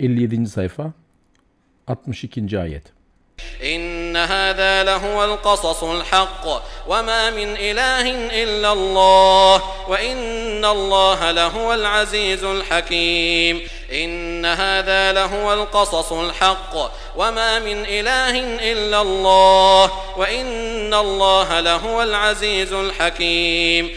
57. sayfa 62. ayet إن هذا لهو القصص الحق وما من إله إلا الله وإن الله لهو العزيز الحكيم إن هذا لهو القصص الحق وما من إله إلا الله وإن الله لهو العزيز الحكيم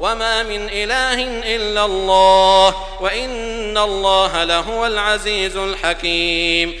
وما من إله إلا الله وإن الله لهو العزيز الحكيم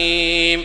حميم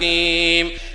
حكيم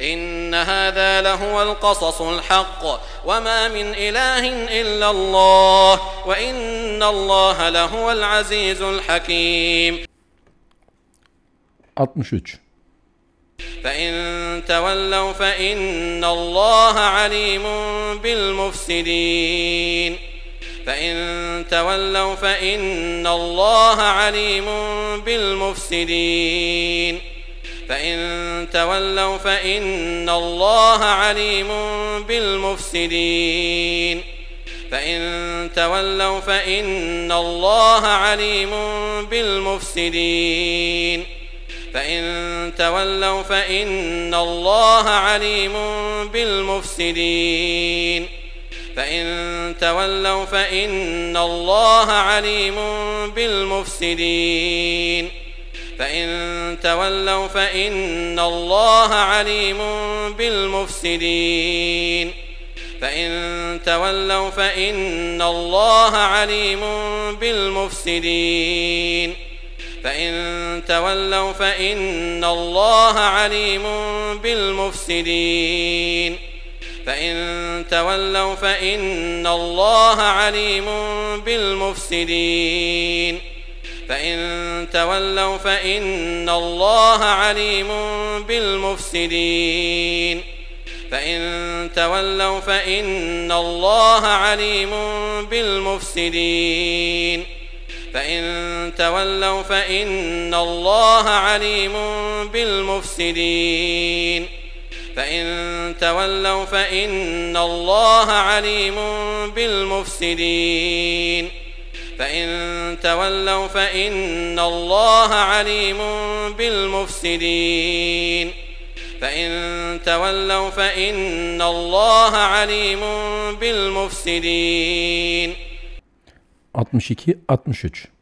إن هذا لهو القصص الحق. وما من إله إلا الله. وإن الله لهو العزيز الحكيم. 63. فإن تولوا فإن الله عليم بالمفسدين. فإن تولوا فإن الله عليم بالمفسدين. فإن تولوا فإن الله عليم بالمفسدين. فإن تولوا فإن الله عليم بالمفسدين. فإن تولوا فإن الله عليم بالمفسدين. فإن تولوا فإن الله عليم بالمفسدين. فإن تولوا فإن الله عليم بالمفسدين. فإن تولوا فإن الله عليم بالمفسدين. فإن تولوا فإن الله عليم بالمفسدين. فإن تولوا فإن الله عليم بالمفسدين. فإن تولوا فإن الله عليم بالمفسدين. فإن تولوا فإن الله عليم بالمفسدين. فإن تولوا فإن الله عليم بالمفسدين. فإن تولوا فإن الله عليم بالمفسدين. فإن تولوا فإن الله عليم بالمفسدين. فإن تولوا فإن الله عليم بالمفسدين. 62 63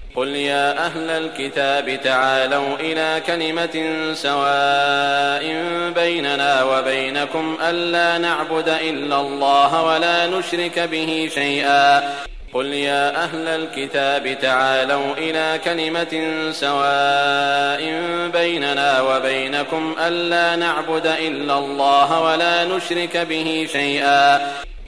قل يا أهل الكتاب تعالوا إلى كلمة سواء بيننا وبينكم ألا نعبد إلا الله ولا نشرك به شيئا قل يا أهل الكتاب تعالوا إلى كلمة سواء بيننا وبينكم ألا نعبد إلا الله ولا نشرك به شيئا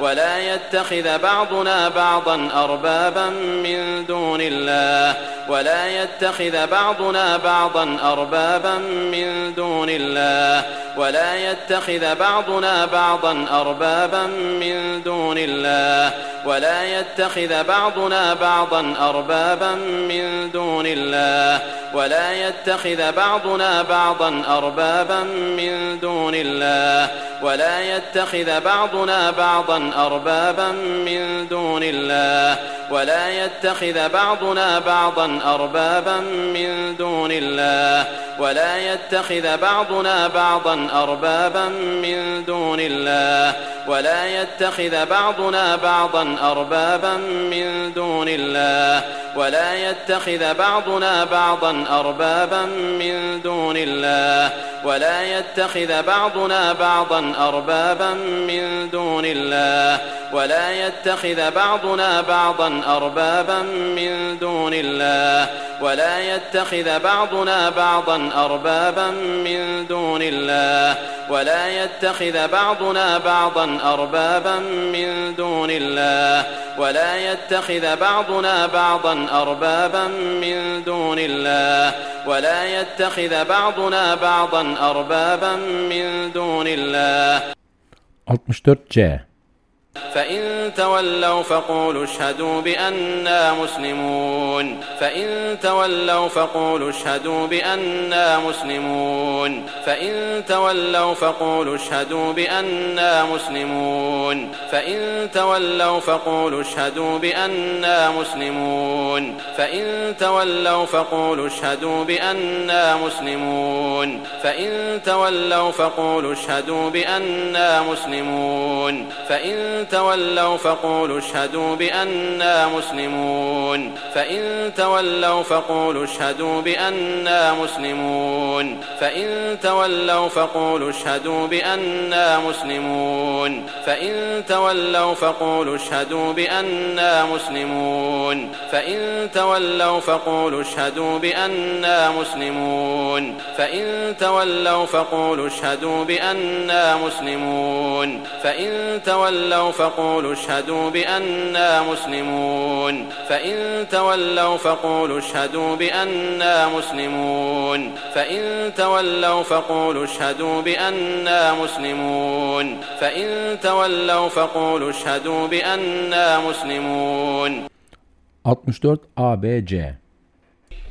ولا يتخذ بعضنا بعضا أربابا من دون الله. ولا يتخذ بعضنا بعضا أربابا من دون الله. ولا يتخذ بعضنا بعضا أربابا من دون الله. ولا يتخذ بعضنا بعضا أربابا من دون الله. ولا يتخذ بعضنا بعضا أربابا من دون الله. ولا يتخذ بعضنا بعضا أربابا من دون الله ولا يتخذ بعضنا بعضا أربابا من دون الله ولا يتخذ بعضنا بعضا أربابا من دون الله ولا يتخذ بعضنا بعضا أربابا من دون الله ولا يتخذ بعضنا بعضا أربابا من دون الله ولا يتخذ بعضنا بعضا أربابا من دون الله. ولا يتخذ بعضنا بعضا أربابا من دون الله ولا يتخذ بعضنا بعضا أربابا من دون الله ولا يتخذ بعضنا بعضا أربابا من دون الله ولا يتخذ بعضنا بعضا أربابا من دون الله ولا يتخذ بعضنا بعضا أربابا من دون الله. 64C فإن تولوا فقولوا اشهدوا بأننا مسلمون. فإن تولوا فقولوا اشهدوا بأننا مسلمون. فإن تولوا فقولوا اشهدوا بأننا مسلمون. فإن تولوا فقولوا اشهدوا بأننا مسلمون. فإن تولوا فقولوا اشهدوا بأننا مسلمون. فإن تولوا فقولوا اشهدوا بأننا مسلمون. فإن تولوا فقولوا اشهدوا بأننا مسلمون. فإن تولوا فقولوا اشهدوا بأننا مسلمون. فإن تولوا فقولوا اشهدوا بأننا مسلمون. فإن تولوا فقولوا اشهدوا بأننا مسلمون. فإن تولوا فقولوا اشهدوا بأننا مسلمون. فإن تولوا فقولوا اشهدوا بأننا مسلمون. فإن تولوا فقولوا اشهدوا بأننا مسلمون. فإن تولوا فقولوا اشهدوا بأننا مسلمون. فإن تولوا فقولوا اشهدوا بأننا مسلمون. فإن تولوا فقولوا اشهدوا بأننا مسلمون. 64 ABC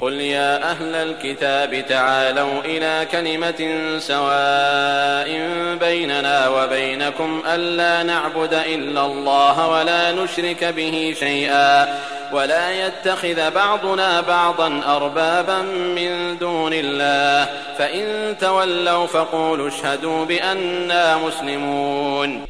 قل يا أهل الكتاب تعالوا إلى كلمة سواء بيننا وبينكم ألا نعبد إلا الله ولا نشرك به شيئا ولا يتخذ بعضنا بعضا أربابا من دون الله فإن تولوا فقولوا اشهدوا بأننا مسلمون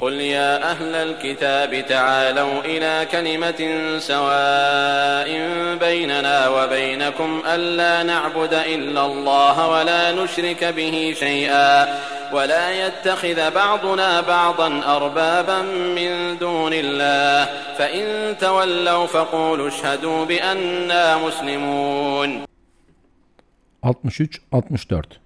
قل يا أهل الكتاب تعالوا إلى كلمة سواء بيننا وبينكم ألا نعبد إلا الله ولا نشرك به شيئا ولا يتخذ بعضنا بعضا أربابا من دون الله فإن تولوا فقولوا اشهدوا بأننا مسلمون 63 64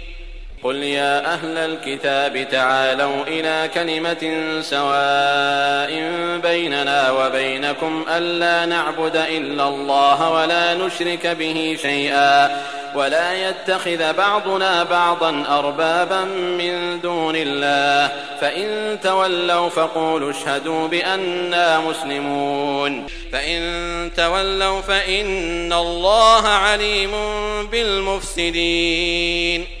قل يا أهل الكتاب تعالوا إلى كلمة سواء بيننا وبينكم ألا نعبد إلا الله ولا نشرك به شيئا ولا يتخذ بعضنا بعضا أربابا من دون الله فإن تولوا فقولوا اشهدوا بأننا مسلمون فإن تولوا فإن الله عليم بالمفسدين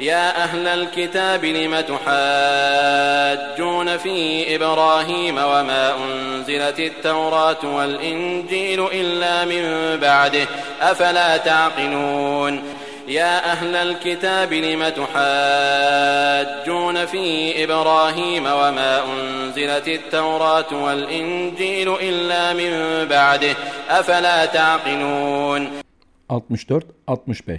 يا أهل الكتاب لم تحاجون في إبراهيم وما أنزلت التوراة والإنجيل إلا من بعده؟ أفلا تعقلون؟ يا أهل الكتاب لم تحاجون في إبراهيم وما أنزلت التوراة والإنجيل إلا من بعده؟ أفلا تعقلون؟ 64 65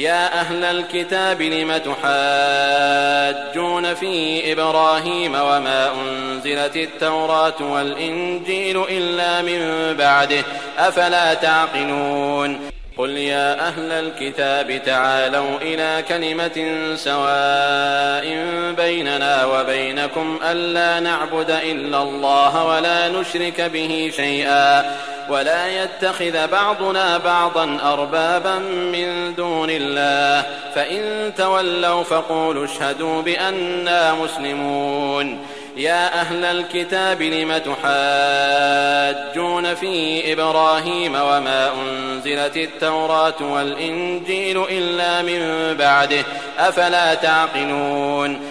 يا أهل الكتاب لم تحاجون في إبراهيم وما أنزلت التوراة والإنجيل إلا من بعده؟ أفلا تعقلون؟ قل يا أهل الكتاب تعالوا إلى كلمة سواء بيننا وبينكم ألا نعبد إلا الله ولا نشرك به شيئا. ولا يتخذ بعضنا بعضا أربابا من دون الله. فإن تولوا فقولوا اشهدوا بأننا مسلمون. يا أهل الكتاب لم تحاجون في إبراهيم وما أنزلت التوراة والإنجيل إلا من بعده؟ أفلا تعقلون؟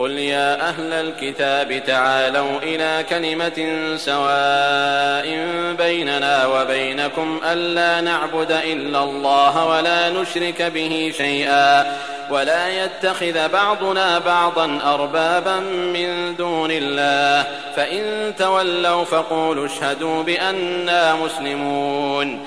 قل يا أهل الكتاب تعالوا إلى كلمة سواء بيننا وبينكم ألا نعبد إلا الله ولا نشرك به شيئا ولا يتخذ بعضنا بعضا أربابا من دون الله فإن تولوا فقولوا اشهدوا بأننا مسلمون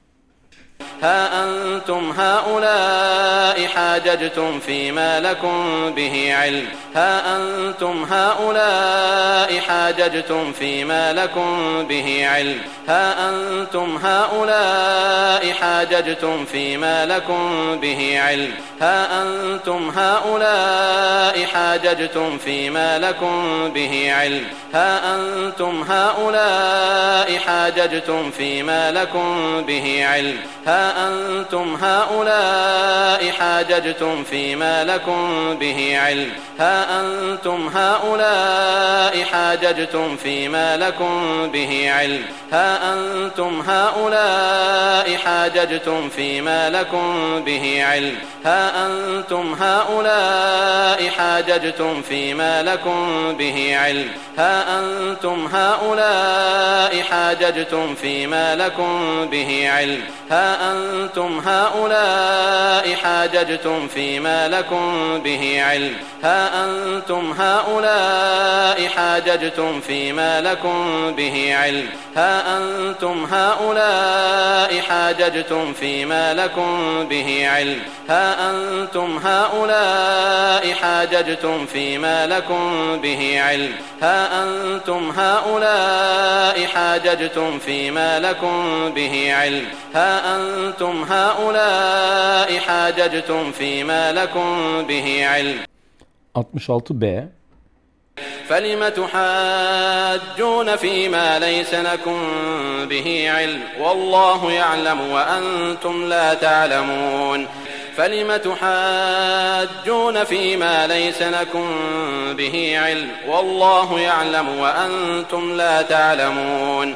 ها أنتم هؤلاء حاججتم فيما لكم به علم. ها أنتم هؤلاء حاججتم فيما لكم به علم. ها أنتم هؤلاء حاججتم فيما لكم به علم. ها أنتم هؤلاء حاججتم فيما لكم به علم. ها أنتم هؤلاء حاججتم فيما لكم به علم. ها أنتم هؤلاء حاججتم فيما لكم به علم. ها أنتم هؤلاء حاججتم فيما لكم به علم. ها أنتم هؤلاء حاججتم فيما لكم به علم. ها أنتم هؤلاء حاججتم فيما لكم به علم. ها أنتم هؤلاء حاججتم فيما لكم به علم. ها أنتم هؤلاء حاججتم فيما لكم به علم. ها أنتم هؤلاء حاججتم فيما لكم به علم. ها أنتم هؤلاء حاججتم فيما لكم به علم. ها أنتم هؤلاء حاججتم فيما لكم به علم. ها أنتم هؤلاء حاججتم فيما لكم به علم. ها أنتم هؤلاء حاججتم فيما لكم به علم. 66b فلم تحاجون فيما ليس لكم به علم؟ والله يعلم وأنتم لا تعلمون. فلم تحاجون فيما ليس لكم به علم؟ والله يعلم وأنتم لا تعلمون.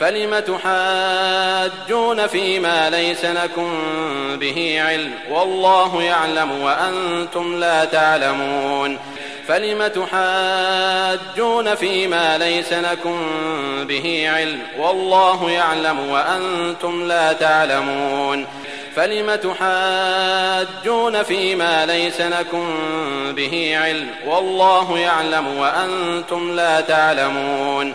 فلم تحاجون فيما ليس لكم به علم؟ والله يعلم وأنتم لا تعلمون. فلم تحاجون فيما ليس لكم به علم؟ والله يعلم وأنتم لا تعلمون. فلم تحاجون فيما ليس لكم به علم؟ والله يعلم وأنتم لا تعلمون.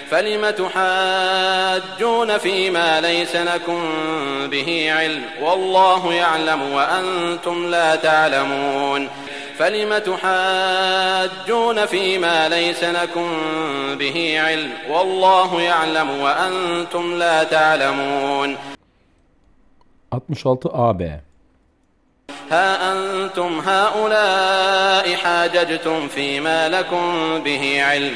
فلم تحاجون فيما ليس لكم به علم؟ والله يعلم وأنتم لا تعلمون. فلم تحاجون فيما ليس لكم به علم؟ والله يعلم وأنتم لا تعلمون. 66ab ها أنتم هؤلاء حاججتم فيما لكم به علم.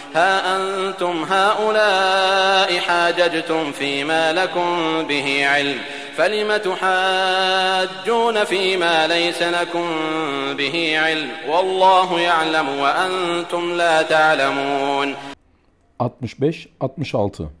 ها أنتم هؤلاء حاججتم فيما لكم به علم فلم تحاجون فيما ليس لكم به علم؟ والله يعلم وأنتم لا تعلمون. 65 66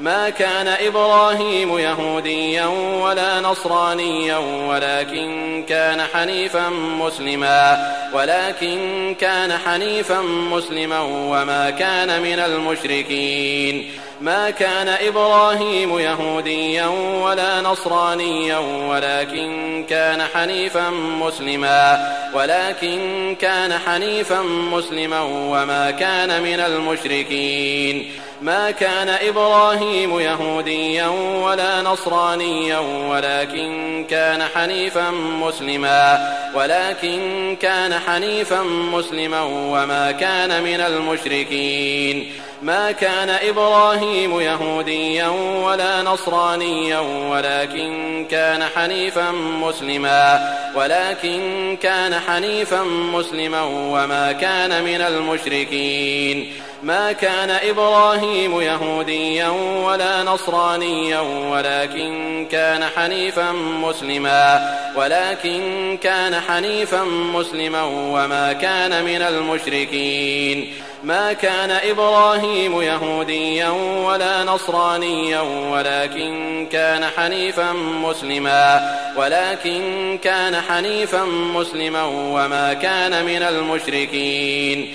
ما كان إبراهيم يهوديا ولا نصرانيا ولكن كان حنيفا مسلما ولكن كان حنيفا مسلما وما كان من المشركين. ما كان إبراهيم يهوديا ولا نصرانيا ولكن كان حنيفا مسلما ولكن كان حنيفا مسلما وما كان من المشركين. ما كان إبراهيم يهوديا ولا نصرانيا ولكن كان حنيفا مسلما ولكن كان حنيفا مسلما وما كان من المشركين. ما كان إبراهيم يهوديا ولا نصرانيا ولكن كان حنيفا مسلما ولكن كان حنيفا مسلما وما كان من المشركين. ما كان إبراهيم يهوديا ولا نصرانيا ولكن كان حنيفا مسلما ولكن كان حنيفا مسلما وما كان من المشركين. ما كان إبراهيم يهوديا ولا نصرانيا ولكن كان حنيفا مسلما ولكن كان حنيفا مسلما وما كان من المشركين.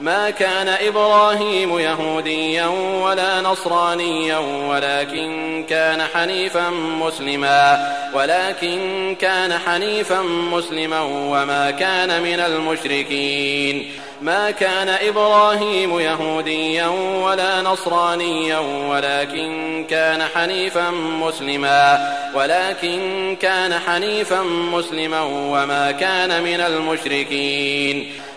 ما كان إبراهيم يهوديا ولا نصرانيا ولكن كان حنيفا مسلما ولكن كان حنيفا مسلما وما كان من المشركين. ما كان إبراهيم يهوديا ولا نصرانيا ولكن كان حنيفا مسلما ولكن كان حنيفا مسلما وما كان من المشركين.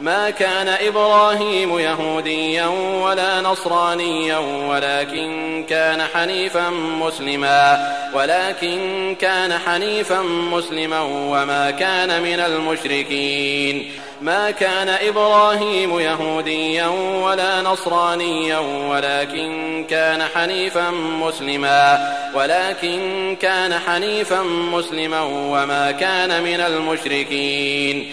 ما كان إبراهيم يهوديا ولا نصرانيا ولكن كان حنيفا مسلما ولكن كان حنيفا مسلما وما كان من المشركين. ما كان إبراهيم يهوديا ولا نصرانيا ولكن كان حنيفا مسلما ولكن كان حنيفا مسلما وما كان من المشركين.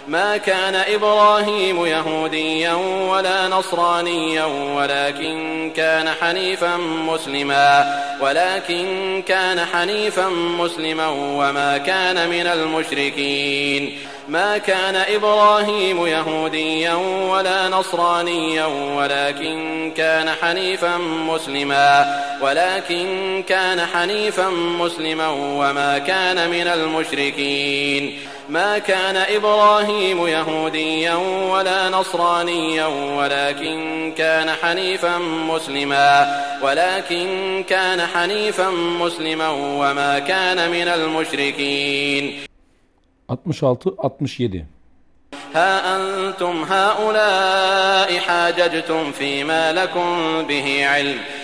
ما كان إبراهيم يهوديا ولا نصرانيا ولكن كان حنيفا مسلما ولكن كان حنيفا مسلما وما كان من المشركين. ما كان إبراهيم يهوديا ولا نصرانيا ولكن كان حنيفا مسلما ولكن كان حنيفا مسلما وما كان من المشركين. ما كان إبراهيم يهوديا ولا نصرانيا ولكن كان حنيفا مسلما ولكن كان حنيفا مسلما وما كان من المشركين. 66 67 ها أنتم هؤلاء حاججتم فيما لكم به علم.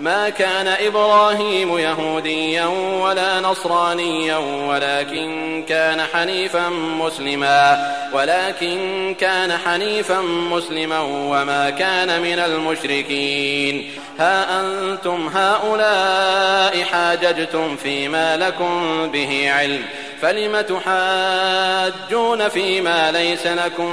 ما كان إبراهيم يهوديا ولا نصرانيا ولكن كان حنيفا مسلما ولكن كان حنيفا مسلما وما كان من المشركين. ها أنتم هؤلاء حاججتم فيما لكم به علم فلم تحاجون فيما ليس لكم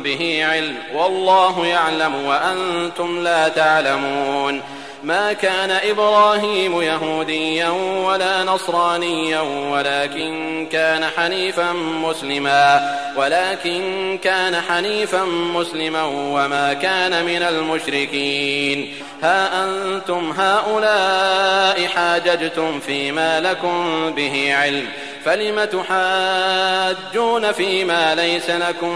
به علم؟ والله يعلم وأنتم لا تعلمون. ما كان إبراهيم يهوديا ولا نصرانيا ولكن كان حنيفا مسلما ولكن كان حنيفا مسلما وما كان من المشركين. ها أنتم هؤلاء حاججتم فيما لكم به علم فلم تحاجون فيما ليس لكم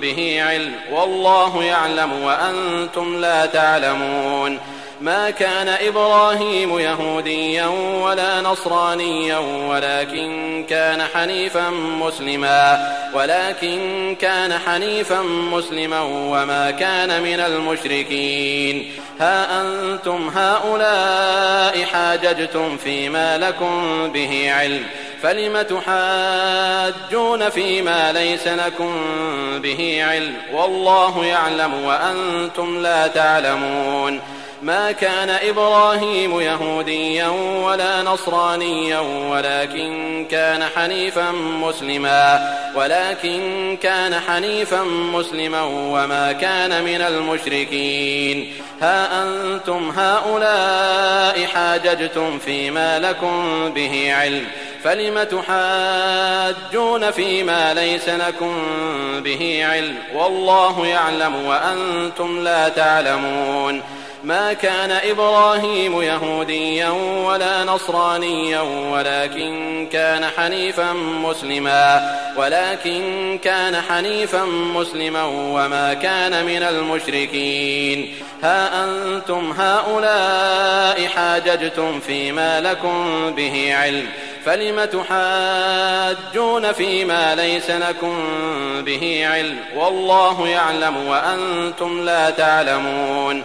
به علم؟ والله يعلم وأنتم لا تعلمون. ما كان إبراهيم يهوديا ولا نصرانيا ولكن كان حنيفا مسلما ولكن كان حنيفا مسلما وما كان من المشركين. ها أنتم هؤلاء حاججتم فيما لكم به علم فلم تحاجون فيما ليس لكم به علم؟ والله يعلم وأنتم لا تعلمون. ما كان إبراهيم يهوديا ولا نصرانيا ولكن كان حنيفا مسلما ولكن كان حنيفا مسلما وما كان من المشركين. ها أنتم هؤلاء حاججتم فيما لكم به علم فلم تحاجون فيما ليس لكم به علم؟ والله يعلم وأنتم لا تعلمون. ما كان إبراهيم يهوديا ولا نصرانيا ولكن كان حنيفا مسلما ولكن كان حنيفا مسلما وما كان من المشركين. ها أنتم هؤلاء حاججتم فيما لكم به علم فلم تحاجون فيما ليس لكم به علم؟ والله يعلم وأنتم لا تعلمون.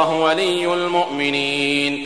ولي المؤمنين.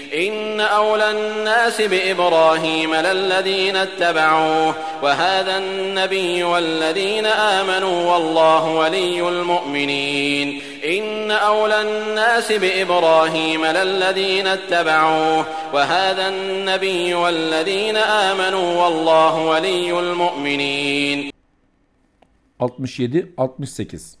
إن أولى الناس بإبراهيم للذين اتبعوه وهذا النبي والذين آمنوا والله ولي المؤمنين. إن أولى الناس بإبراهيم للذين اتبعوه وهذا النبي والذين آمنوا والله ولي المؤمنين. 67 68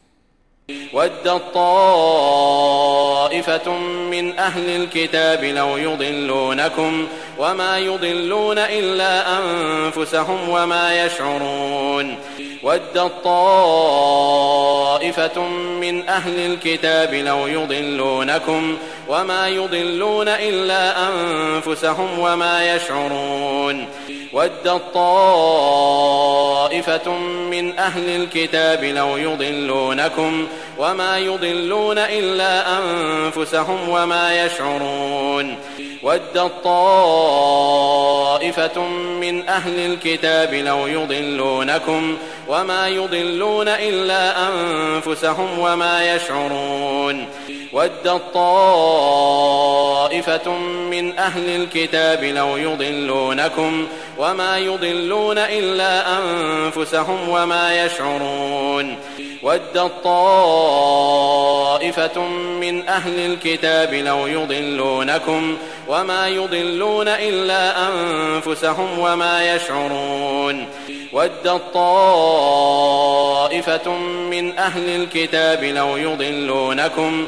ودت طائفة من أهل الكتاب لو يضلونكم وما يضلون إلا أنفسهم وما يشعرون ودت طائفة من أهل الكتاب لو يضلونكم وما يضلون إلا أنفسهم وما يشعرون ودت طائفة من أهل الكتاب لو يضلونكم وما يضلون إلا أنفسهم وما يشعرون ودت طائفة من أهل الكتاب لو يضلونكم وما يضلون إلا أنفسهم وما يشعرون ودت طائفة من أهل الكتاب لو يضلونكم وما يضلون إلا أنفسهم وما يشعرون ودت طائفة من أهل الكتاب لو يضلونكم وما يضلون إلا أنفسهم وما يشعرون ودت طائفة من أهل الكتاب لو يضلونكم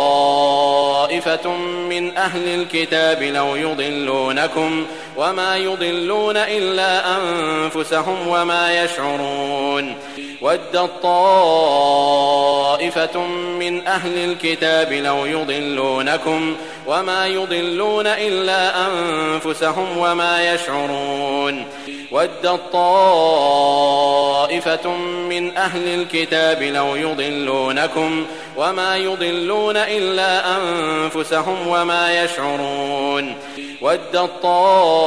طائفة من أهل الكتاب لو يضلونكم وما يضلون إلا أنفسهم وما يشعرون ودت طائفة من أهل الكتاب لو يضلونكم وما يضلون إلا أنفسهم وما يشعرون ودت طائفة من أهل الكتاب لو يضلونكم وما يضلون إلا أنفسهم وما يشعرون ودت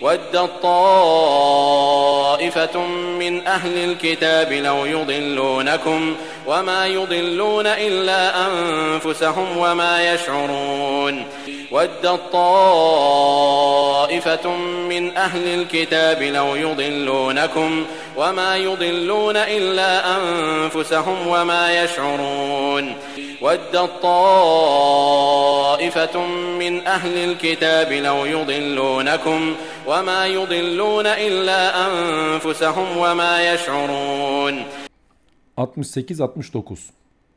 ودت طائفة من أهل الكتاب لو يضلونكم وما يضلون إلا أنفسهم وما يشعرون ودت طائفة من أهل الكتاب لو يضلونكم وما يضلون إلا أنفسهم وما يشعرون ودت طائفة من أهل الكتاب لو يضلونكم وما يضلون إلا أنفسهم وما يشعرون. 68-69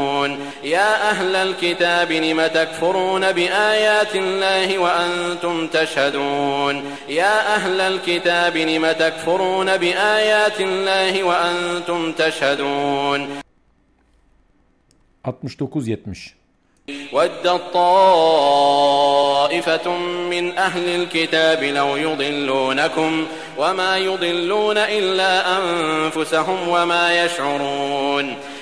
تشهدون يا أهل الكتاب لم تكفرون بآيات الله وأنتم تشهدون؟ يا أهل الكتاب لم تكفرون بآيات الله وأنتم تشهدون؟ 69 70 ودت طائفة من أهل الكتاب لو يضلونكم وما يضلون إلا أنفسهم وما يشعرون.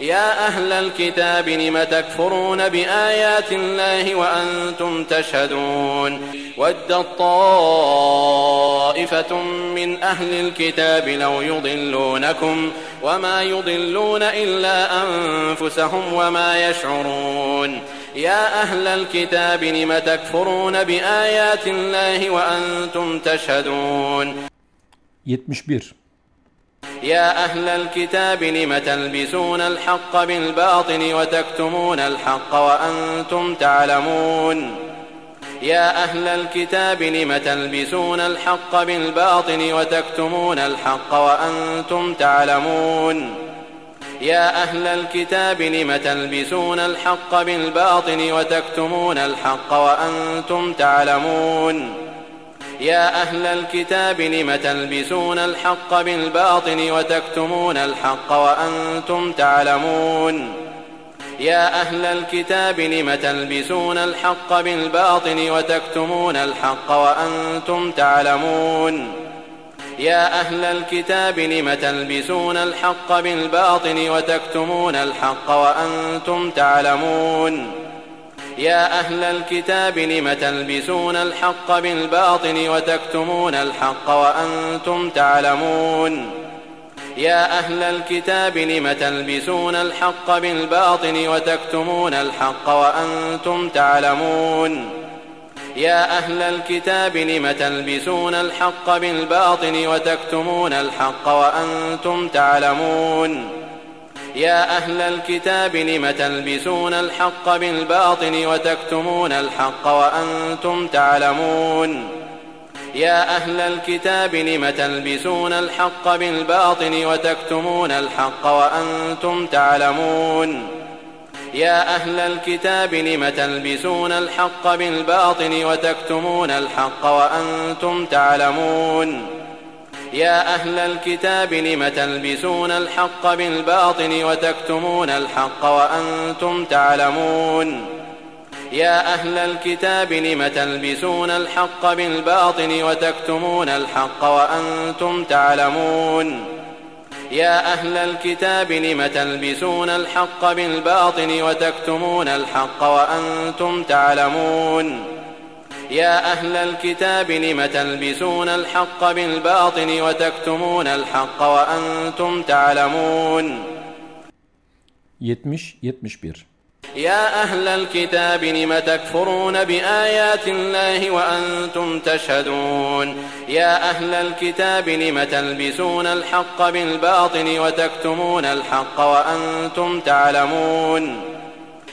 يا أهل الكتاب لم تكفرون بآيات الله وأنتم تشهدون ود طائفة من أهل الكتاب لو يضلونكم وما يضلون إلا أنفسهم وما يشعرون يا أهل الكتاب لم تكفرون بآيات الله وأنتم تشهدون 71 يا أهل الكتاب لم تلبسون الحق بالباطل وتكتمون الحق وأنتم تعلمون يا أهل الكتاب لم تلبسون الحق بالباطل وتكتمون الحق وأنتم تعلمون يا أهل الكتاب لم تلبسون الحق بالباطل وتكتمون الحق وأنتم تعلمون يا أهل الكتاب لم تلبسون الحق بالباطل وتكتمون الحق وأنتم تعلمون؟ يا أهل الكتاب لم تلبسون الحق بالباطل وتكتمون الحق وأنتم تعلمون؟ يا أهل الكتاب لم تلبسون الحق بالباطل وتكتمون الحق وأنتم تعلمون؟ يا أهل الكتاب لم تلبسون الحق بالباطل وتكتمون الحق وأنتم تعلمون يا أهل الكتاب لم تلبسون الحق بالباطل وتكتمون الحق وأنتم تعلمون يا أهل الكتاب لم تلبسون الحق بالباطل وتكتمون الحق وأنتم تعلمون يا أهل الكتاب لم تلبسون الحق بالباطل وتكتمون الحق وأنتم تعلمون؟ يا أهل الكتاب لم تلبسون الحق بالباطل وتكتمون الحق وأنتم تعلمون؟ يا أهل الكتاب لم تلبسون الحق بالباطل وتكتمون الحق وأنتم تعلمون؟ يا أهل الكتاب لم تلبسون الحق بالباطل وتكتمون الحق وأنتم تعلمون يا أهل الكتاب لم تلبسون الحق بالباطل وتكتمون الحق وأنتم تعلمون يا أهل الكتاب لم تلبسون الحق بالباطل وتكتمون الحق وأنتم تعلمون يا أهل الكتاب لم تلبسون الحق بالباطل وتكتمون الحق وأنتم تعلمون؟ 70 71 يا أهل الكتاب لم تكفرون بآيات الله وأنتم تشهدون؟ يا أهل الكتاب لم تلبسون الحق بالباطل وتكتمون الحق وأنتم تعلمون؟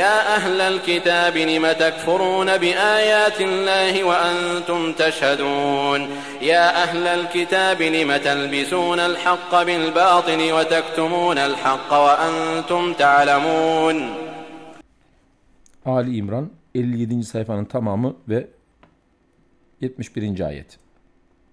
يا أهل الكتاب لم تكفرون بآيات الله وأنتم تشهدون يا أهل الكتاب لم تلبسون الحق بالباطل وتكتمون الحق وأنتم تعلمون Ali İmran 57. sayfanın tamamı ve 71. ayet.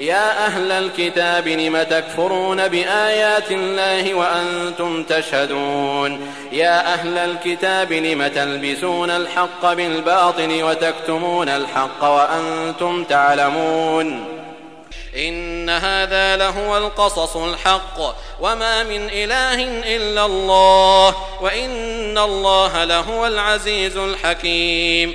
يا أهل الكتاب لم تكفرون بآيات الله وأنتم تشهدون؟ يا أهل الكتاب لم تلبسون الحق بالباطل وتكتمون الحق وأنتم تعلمون؟ إن هذا لهو القصص الحق وما من إله إلا الله وإن الله لهو العزيز الحكيم.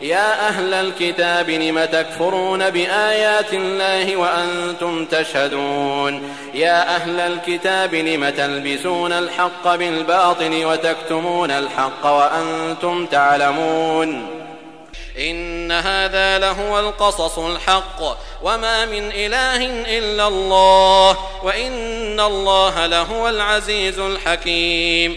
يا أهل الكتاب لم تكفرون بآيات الله وأنتم تشهدون يا أهل الكتاب لم تلبسون الحق بالباطل وتكتمون الحق وأنتم تعلمون إن هذا لهو القصص الحق وما من إله إلا الله وإن الله لهو العزيز الحكيم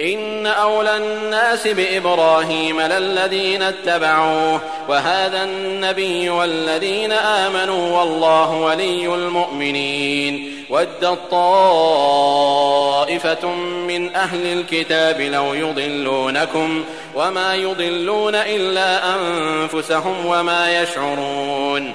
إن أولى الناس بإبراهيم للذين اتبعوه وهذا النبي والذين آمنوا والله ولي المؤمنين. ودت طائفة من أهل الكتاب لو يضلونكم وما يضلون إلا أنفسهم وما يشعرون.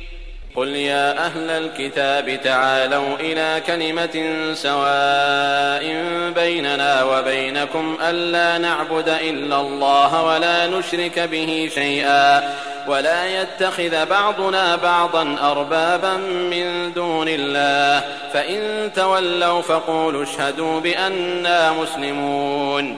قل يا أهل الكتاب تعالوا إلى كلمة سواء بيننا وبينكم ألا نعبد إلا الله ولا نشرك به شيئا ولا يتخذ بعضنا بعضا أربابا من دون الله فإن تولوا فقولوا اشهدوا بأننا مسلمون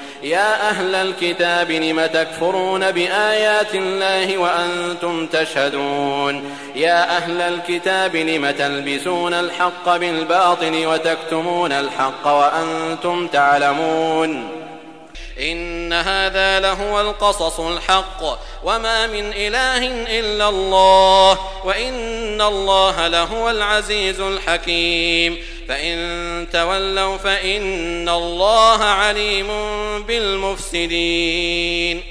يا أهل الكتاب لم تكفرون بآيات الله وأنتم تشهدون؟ يا أهل الكتاب لم تلبسون الحق بالباطل وتكتمون الحق وأنتم تعلمون؟ إن هذا لهو القصص الحق وما من إله إلا الله وإن الله لهو العزيز الحكيم. فإن تولوا فإن الله عليم بالمفسدين.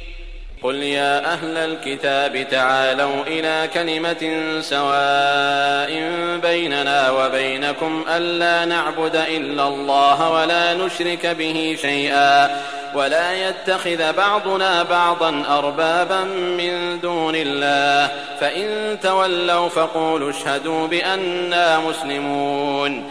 قل يا أهل الكتاب تعالوا إلى كلمة سواء بيننا وبينكم ألا نعبد إلا الله ولا نشرك به شيئا ولا يتخذ بعضنا بعضا أربابا من دون الله. فإن تولوا فقولوا اشهدوا بأننا مسلمون.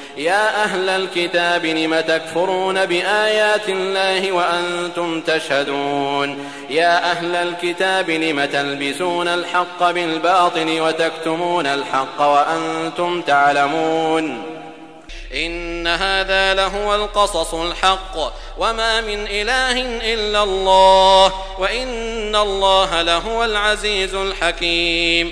يا أهل الكتاب لم تكفرون بآيات الله وأنتم تشهدون؟ يا أهل الكتاب لم تلبسون الحق بالباطل وتكتمون الحق وأنتم تعلمون؟ إن هذا لهو القصص الحق وما من إله إلا الله وإن الله لهو العزيز الحكيم.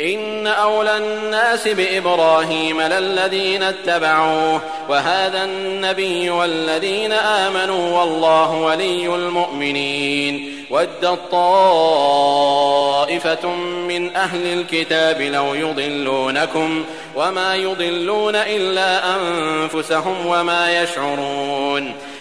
إن أولى الناس بإبراهيم للذين اتبعوه وهذا النبي والذين آمنوا والله ولي المؤمنين. ود طائفة من أهل الكتاب لو يضلونكم وما يضلون إلا أنفسهم وما يشعرون.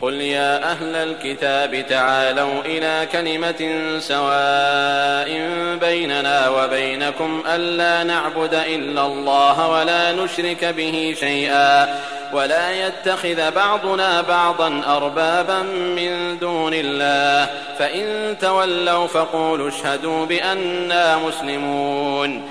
قل يا أهل الكتاب تعالوا إلى كلمة سواء بيننا وبينكم ألا نعبد إلا الله ولا نشرك به شيئا ولا يتخذ بعضنا بعضا أربابا من دون الله فإن تولوا فقولوا اشهدوا بأننا مسلمون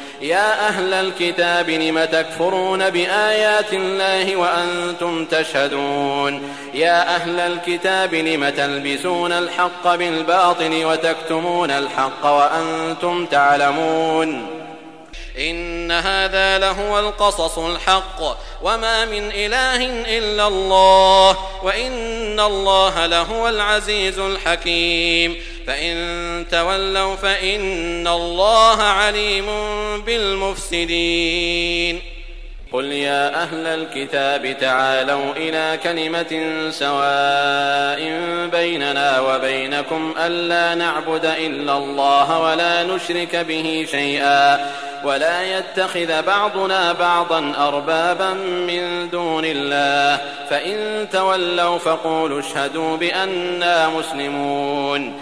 يا أهل الكتاب لم تكفرون بآيات الله وأنتم تشهدون؟ يا أهل الكتاب لم تلبسون الحق بالباطل وتكتمون الحق وأنتم تعلمون؟ إن هذا لهو القصص الحق وما من إله إلا الله وإن الله لهو العزيز الحكيم. فإن تولوا فإن الله عليم بالمفسدين. قل يا أهل الكتاب تعالوا إلى كلمة سواء بيننا وبينكم ألا نعبد إلا الله ولا نشرك به شيئا ولا يتخذ بعضنا بعضا أربابا من دون الله. فإن تولوا فقولوا اشهدوا بأننا مسلمون.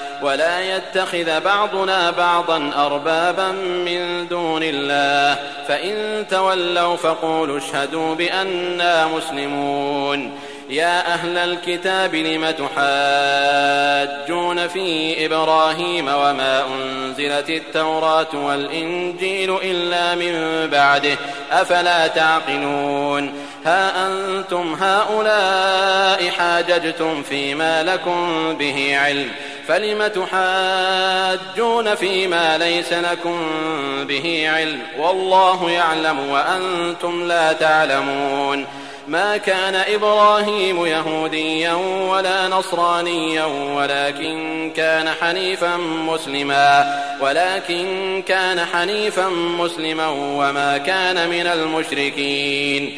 ولا يتخذ بعضنا بعضا أربابا من دون الله. فإن تولوا فقولوا اشهدوا بأننا مسلمون. يا أهل الكتاب لم تحاجون في إبراهيم وما أنزلت التوراة والإنجيل إلا من بعده؟ أفلا تعقلون؟ ها أنتم هؤلاء حاججتم فيما لكم به علم فلم تحاجون فيما ليس لكم به علم؟ والله يعلم وأنتم لا تعلمون. ما كان إبراهيم يهوديا ولا نصرانيا ولكن كان حنيفا مسلما ولكن كان حنيفا مسلما وما كان من المشركين.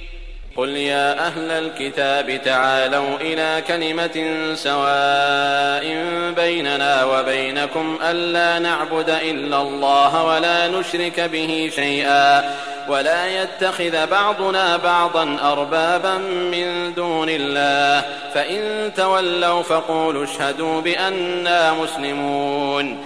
قل يا أهل الكتاب تعالوا إلى كلمة سواء بيننا وبينكم ألا نعبد إلا الله ولا نشرك به شيئا ولا يتخذ بعضنا بعضا أربابا من دون الله فإن تولوا فقولوا اشهدوا بأننا مسلمون